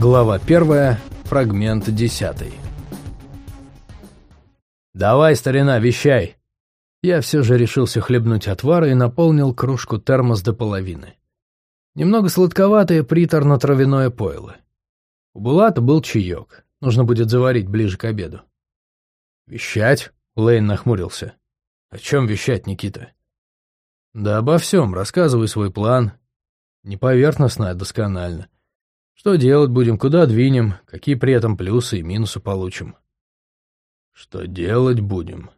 Глава первая, фрагмент десятый. «Давай, старина, вещай!» Я все же решился хлебнуть отвара и наполнил кружку термос до половины. Немного сладковатое приторно-травяное пойло. У Булата был чаек. Нужно будет заварить ближе к обеду. «Вещать?» — Лейн нахмурился. «О чем вещать, Никита?» «Да обо всем. Рассказывай свой план. Не поверхностно, а досконально. Что делать будем, куда двинем, какие при этом плюсы и минусы получим?» «Что делать будем?»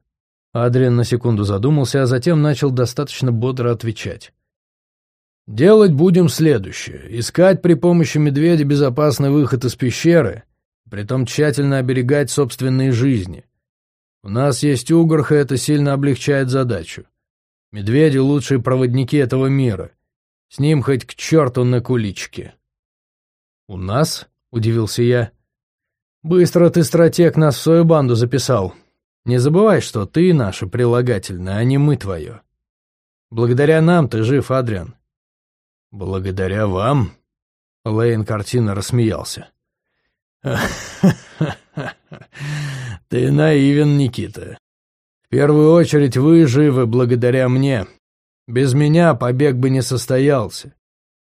Адриан на секунду задумался, а затем начал достаточно бодро отвечать. «Делать будем следующее. Искать при помощи медведя безопасный выход из пещеры, притом тщательно оберегать собственные жизни. У нас есть Угрх, и это сильно облегчает задачу. Медведи — лучшие проводники этого мира. С ним хоть к черту на куличке». «У нас?» — удивился я. «Быстро ты, стратег, нас в свою банду записал. Не забывай, что ты наше прилагательное, а не мы твое. Благодаря нам ты жив, Адриан». «Благодаря вам?» — Лейн картина рассмеялся. «Ты наивен, Никита. В первую очередь вы живы благодаря мне. Без меня побег бы не состоялся.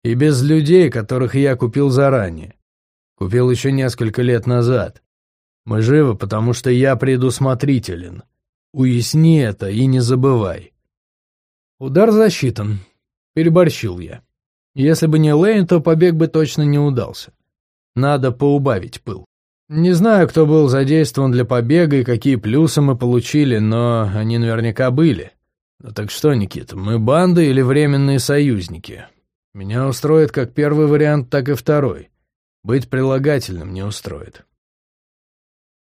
И без людей, которых я купил заранее. Купил еще несколько лет назад. Мы живы, потому что я предусмотрителен. Уясни это и не забывай. Удар засчитан. Переборщил я. Если бы не Лейн, то побег бы точно не удался. Надо поубавить пыл. Не знаю, кто был задействован для побега и какие плюсы мы получили, но они наверняка были. Ну так что, Никита, мы банда или временные союзники? Меня устроит как первый вариант, так и второй. Быть прилагательным не устроит.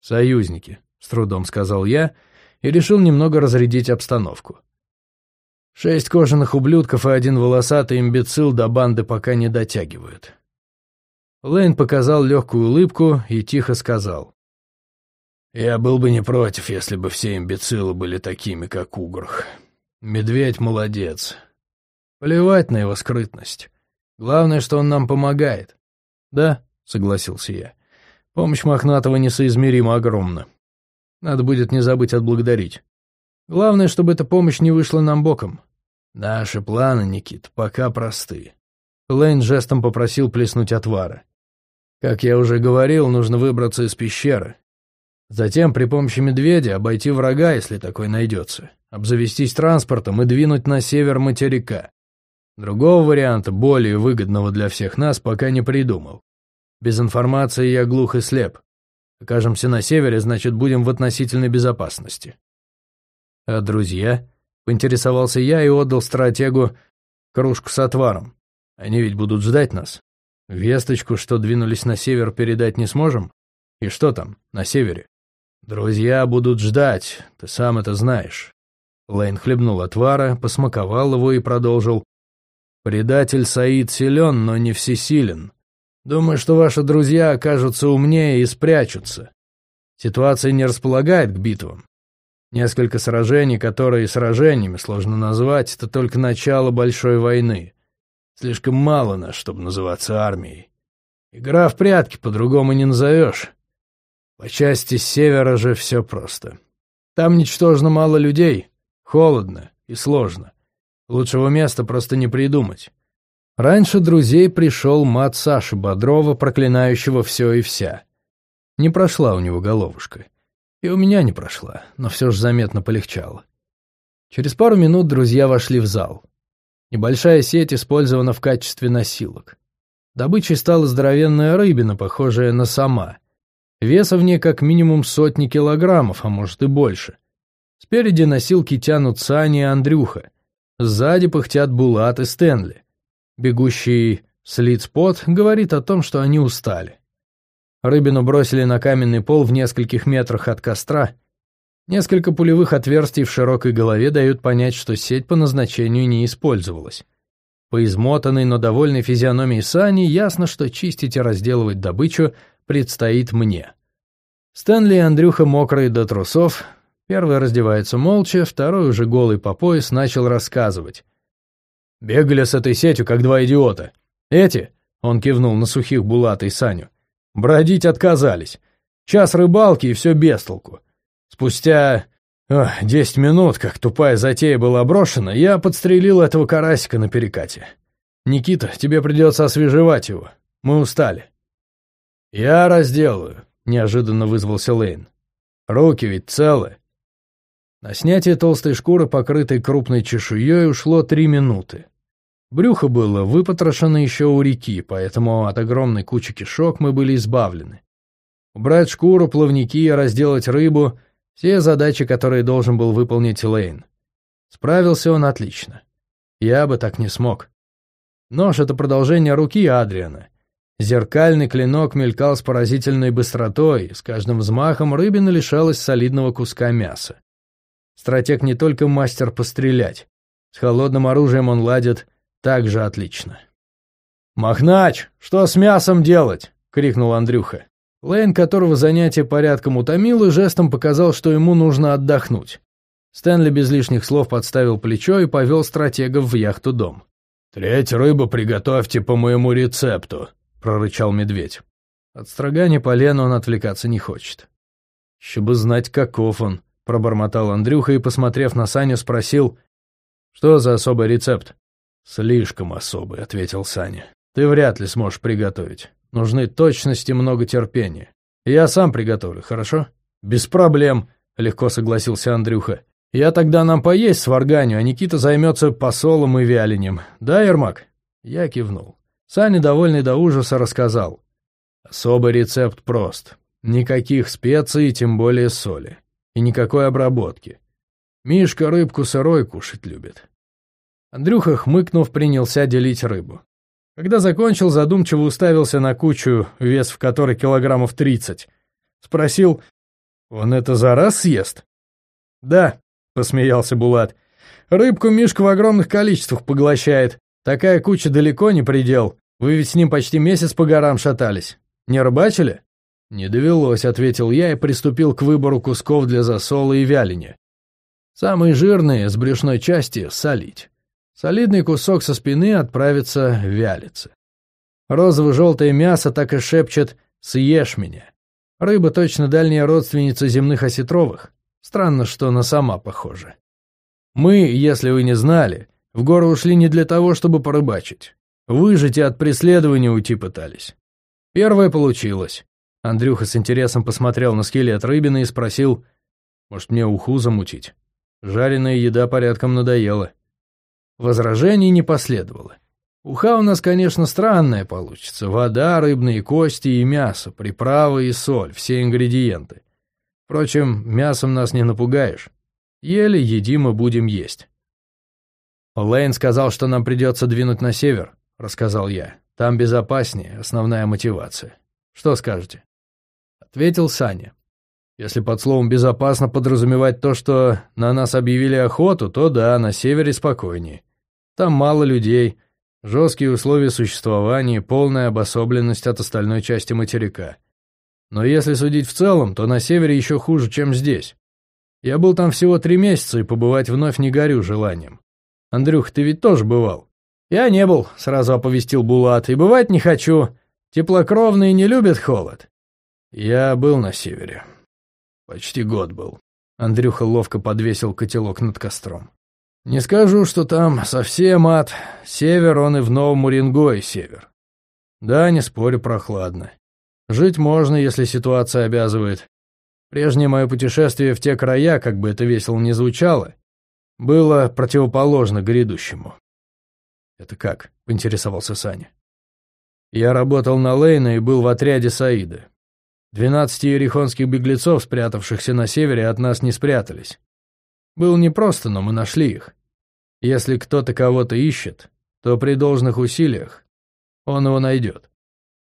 «Союзники», — с трудом сказал я и решил немного разрядить обстановку. Шесть кожаных ублюдков и один волосатый имбецил до банды пока не дотягивают. Лейн показал легкую улыбку и тихо сказал. «Я был бы не против, если бы все имбецилы были такими, как Угрх. Медведь молодец. Плевать на его скрытность. Главное, что он нам помогает». «Да», — согласился я. «Помощь Мохнатого несоизмеримо огромна. Надо будет не забыть отблагодарить. Главное, чтобы эта помощь не вышла нам боком. Наши планы, Никит, пока просты». Лейн жестом попросил плеснуть отвара. Как я уже говорил, нужно выбраться из пещеры. Затем при помощи медведя обойти врага, если такой найдется, обзавестись транспортом и двинуть на север материка. Другого варианта, более выгодного для всех нас, пока не придумал. Без информации я глух и слеп. Окажемся на севере, значит, будем в относительной безопасности. А друзья? Поинтересовался я и отдал стратегу кружку с отваром. Они ведь будут ждать нас. Весточку, что двинулись на север, передать не сможем? И что там, на севере? Друзья будут ждать, ты сам это знаешь. Лейн хлебнул отвара, посмаковал его и продолжил. Предатель Саид силен, но не всесилен. Думаю, что ваши друзья окажутся умнее и спрячутся. Ситуация не располагает к битвам. Несколько сражений, которые сражениями сложно назвать, это только начало большой войны. Слишком мало нас, чтобы называться армией. Игра в прятки по-другому не назовешь. По части севера же все просто. Там ничтожно мало людей, холодно и сложно. Лучшего места просто не придумать. Раньше друзей пришел мат Саши Бодрова, проклинающего все и вся. Не прошла у него головушка. И у меня не прошла, но все же заметно полегчало. Через пару минут друзья вошли в зал. Небольшая сеть использована в качестве носилок. Добычей стала здоровенная рыбина, похожая на сама. Веса в ней как минимум сотни килограммов, а может и больше. Спереди носилки тянут Сани и Андрюха. Сзади пыхтят Булат и Стэнли. Бегущий Слицпот говорит о том, что они устали. Рыбину бросили на каменный пол в нескольких метрах от костра Несколько пулевых отверстий в широкой голове дают понять, что сеть по назначению не использовалась. По измотанной, но довольной физиономии Сани ясно, что чистить и разделывать добычу предстоит мне. Стэнли и Андрюха мокрые до трусов. Первый раздевается молча, второй уже голый по пояс начал рассказывать. «Бегали с этой сетью, как два идиота. Эти...» — он кивнул на сухих Булата и Саню. Бродить отказались. Час рыбалки и все без толку. Спустя десять минут, как тупая затея была брошена, я подстрелил этого карасика на перекате. Никита, тебе придется освежевать его. Мы устали. Я разделаю, неожиданно вызвался Лейн. Руки ведь целы. На снятие толстой шкуры, покрытой крупной чешуей, ушло три минуты. Брюхо было выпотрошено еще у реки, поэтому от огромной кучи кишок мы были избавлены. Убрать шкуру, плавники разделать рыбу — все задачи, которые должен был выполнить Лейн. Справился он отлично. Я бы так не смог. Нож — это продолжение руки Адриана. Зеркальный клинок мелькал с поразительной быстротой, с каждым взмахом рыбина лишалась солидного куска мяса. Стратег не только мастер пострелять. С холодным оружием он ладит так же отлично. «Махнач, что с мясом делать?» — крикнул Андрюха. Лейн, которого занятие порядком утомило, жестом показал, что ему нужно отдохнуть. Стэнли без лишних слов подставил плечо и повел стратегов в яхту-дом. «Треть рыбы приготовьте по моему рецепту», — прорычал медведь. От строгания полена он отвлекаться не хочет. «Еще бы знать, каков он», — пробормотал Андрюха и, посмотрев на Саню, спросил, «Что за особый рецепт?» «Слишком особый», — ответил Саня. «Ты вряд ли сможешь приготовить. Нужны точность и много терпения. Я сам приготовлю, хорошо?» «Без проблем», — легко согласился Андрюха. «Я тогда нам поесть с варганью, а Никита займется посолом и вяленем. Да, Ермак?» Я кивнул. Саня, довольный до ужаса, рассказал. «Особый рецепт прост. Никаких специй, тем более соли и никакой обработки. Мишка рыбку сырой кушать любит. Андрюха, хмыкнув, принялся делить рыбу. Когда закончил, задумчиво уставился на кучу, вес в которой килограммов тридцать. Спросил, «Он это за раз съест?» «Да», — посмеялся Булат. «Рыбку Мишка в огромных количествах поглощает. Такая куча далеко не предел. Вы ведь с ним почти месяц по горам шатались. Не рыбачили?» «Не довелось», — ответил я и приступил к выбору кусков для засола и вяления. Самые жирные с брюшной части — солить. Солидный кусок со спины отправится вялиться. Розово-желтое мясо так и шепчет «съешь меня». Рыба точно дальняя родственница земных осетровых. Странно, что она сама похожа. Мы, если вы не знали, в горы ушли не для того, чтобы порыбачить. Выжить и от преследования уйти пытались. Первое получилось. Андрюха с интересом посмотрел на скелет рыбины и спросил, может, мне уху замутить? Жареная еда порядком надоела. Возражений не последовало. Уха у нас, конечно, странная получится. Вода, рыбные кости и мясо, приправы и соль, все ингредиенты. Впрочем, мясом нас не напугаешь. Еле едим и будем есть. Лейн сказал, что нам придется двинуть на север, рассказал я. Там безопаснее, основная мотивация. Что скажете? Ответил Саня. Если под словом «безопасно» подразумевать то, что на нас объявили охоту, то да, на севере спокойнее. Там мало людей, жесткие условия существования, полная обособленность от остальной части материка. Но если судить в целом, то на севере еще хуже, чем здесь. Я был там всего три месяца, и побывать вновь не горю желанием. Андрюх, ты ведь тоже бывал? Я не был, сразу оповестил Булат, и бывать не хочу. Теплокровные не любят холод. Я был на севере. Почти год был. Андрюха ловко подвесил котелок над костром. Не скажу, что там совсем ад. Север он и в Новом Уренгое север. Да, не спорю, прохладно. Жить можно, если ситуация обязывает. Прежнее мое путешествие в те края, как бы это весело ни звучало, было противоположно грядущему. «Это как?» — поинтересовался Саня. «Я работал на Лейна и был в отряде Саида. Двенадцати ерихонских беглецов, спрятавшихся на севере, от нас не спрятались. Было непросто, но мы нашли их. Если кто-то кого-то ищет, то при должных усилиях он его найдет.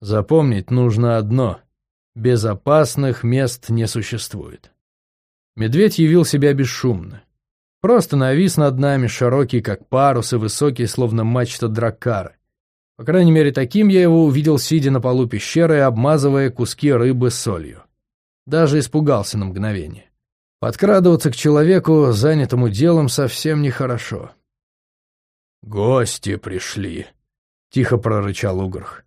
Запомнить нужно одно — безопасных мест не существует. Медведь явил себя бесшумно. Просто навис над нами, широкий, как парус, и высокий, словно мачта драккара. По крайней мере, таким я его увидел, сидя на полу пещеры обмазывая куски рыбы солью. Даже испугался на мгновение. Подкрадываться к человеку, занятому делом, совсем нехорошо. «Гости пришли», — тихо прорычал Угрх.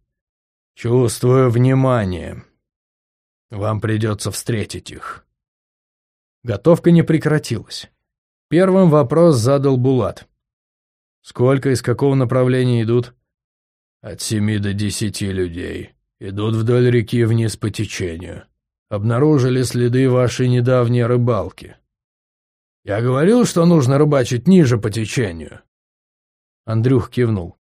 «Чувствую внимание. Вам придется встретить их». Готовка не прекратилась. Первым вопрос задал Булат. «Сколько из какого направления идут?» «От семи до десяти людей. Идут вдоль реки вниз по течению. Обнаружили следы вашей недавней рыбалки. Я говорил, что нужно рыбачить ниже по течению». Андрюх кивнул.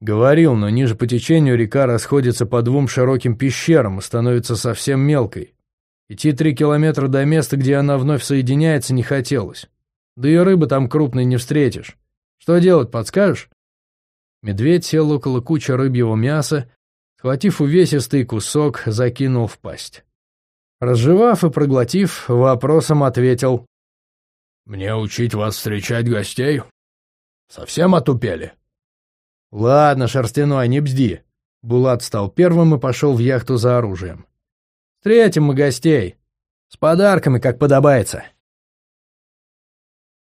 Говорил, но ниже по течению река расходится по двум широким пещерам и становится совсем мелкой. Идти три километра до места, где она вновь соединяется, не хотелось. Да и рыбы там крупной не встретишь. Что делать, подскажешь? Медведь сел около кучи рыбьего мяса, схватив увесистый кусок, закинул в пасть. Разжевав и проглотив, вопросом ответил. «Мне учить вас встречать гостей? Совсем отупели?» «Ладно, шерстяной, не бзди». Булат стал первым и пошел в яхту за оружием. «Встретим мы гостей. С подарками, как подобается».